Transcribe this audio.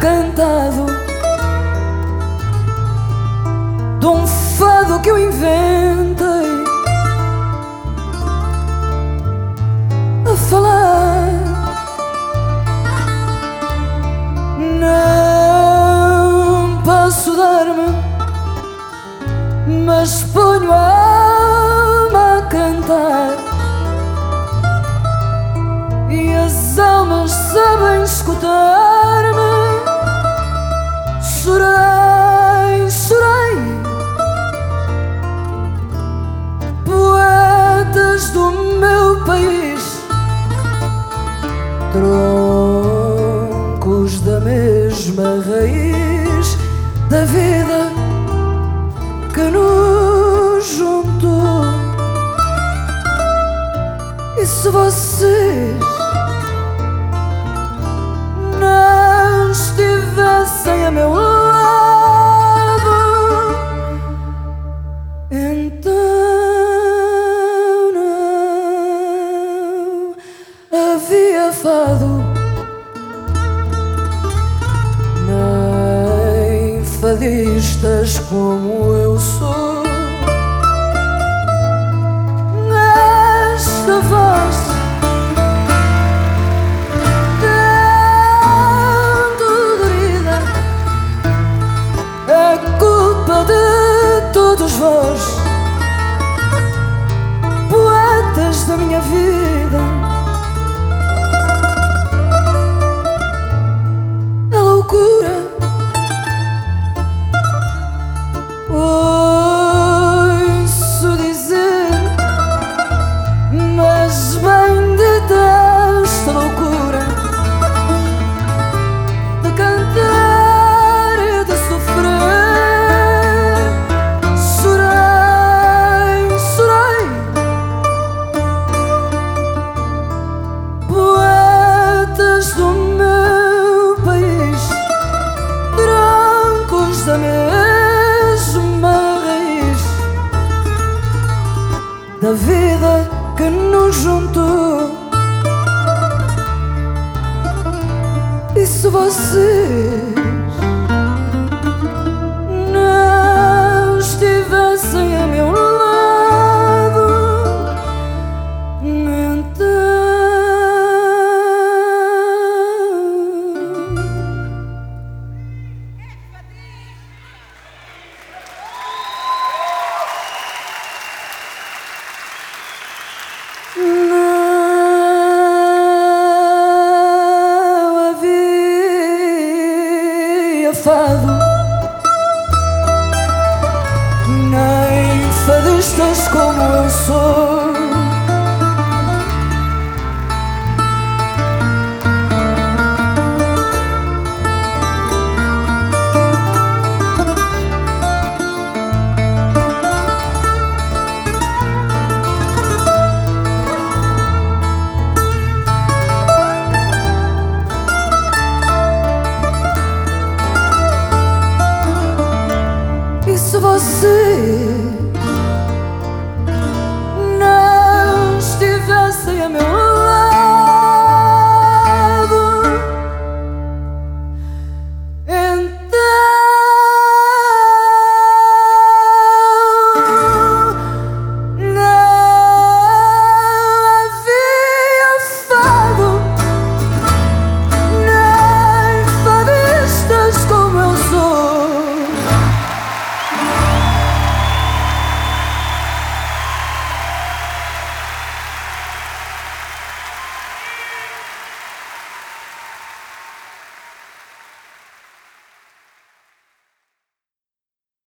cantado de um fado que eu inventei a falar. Não posso dar-me, mas ponho a alma a cantar. E as almas sabem escutar-me. Raiz da vida que nos juntou. E se vocês não estivessem a meu lado, então não havia fado, nem fadistas como eu sou. Mesma raiz da vida que nos juntou. E se vocês havia fado, nem fadistas como eu sou.